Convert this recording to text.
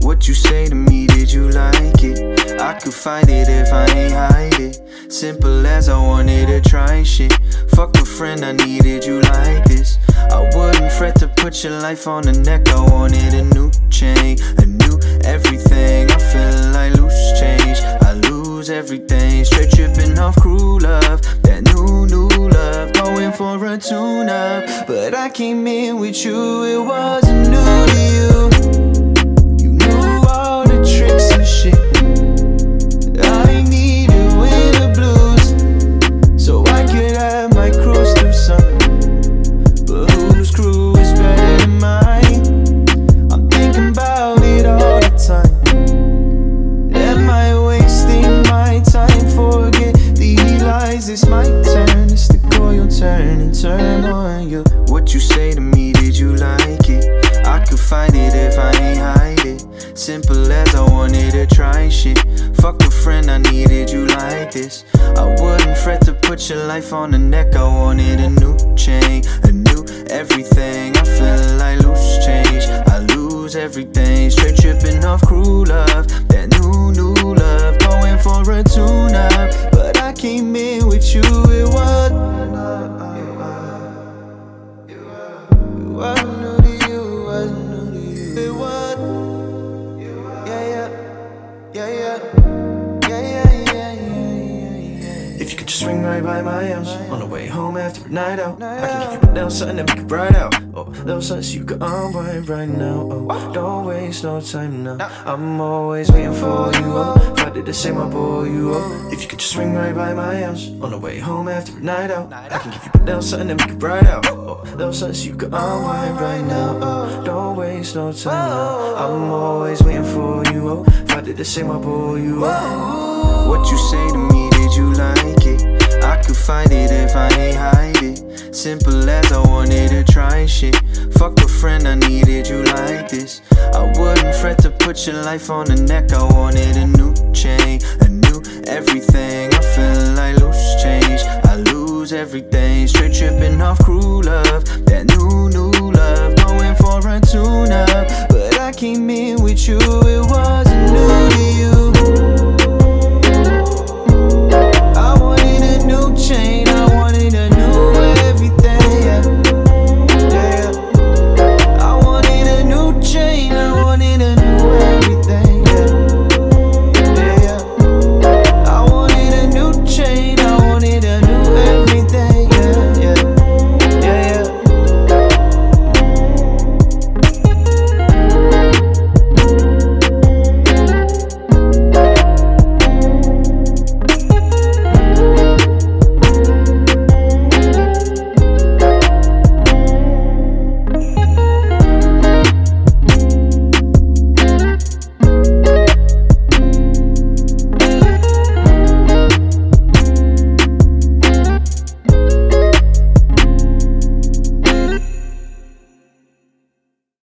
What you say to me, did you like it? I could find it if I ain't hide it. Simple as I wanted to try shit. Fuck a friend, I needed you like this. I wouldn't fret to put your life on the neck. I wanted a new chain, a new everything. I feel like loose change. I lose everything. Straight tripping off cruel love. That new for a tune up. But I came in with you, it wasn't new say to me? Did you like it? I could fight it if I ain't hide it. Simple as I wanted to try shit. Fuck a friend, I needed you like this. I wouldn't fret to put your life on the neck. I wanted a new chain, swing right by my house on the way home after a night out, I can give you a little something that we can ride out. Oh, little something so you can unwind right now. Oh, don't waste no time now. I'm always waiting for you. Oh, if I did the same, my boy, you. Oh, if you could just swing right by my house on the way home after a night out, I can give you a little something that we can ride out. Oh, little something you can unwind right now. Oh, don't waste no time now. I'm always waiting for you. Oh, if I did the same, my boy, you. Oh. What you say to me, Simple as I wanted to try shit. Fuck a friend, I needed you like this. I wouldn't fret to put your life on the neck. I wanted a new chain, a new everything. I feel like loose change. I lose everything. Straight tripping off cruel love. That new, new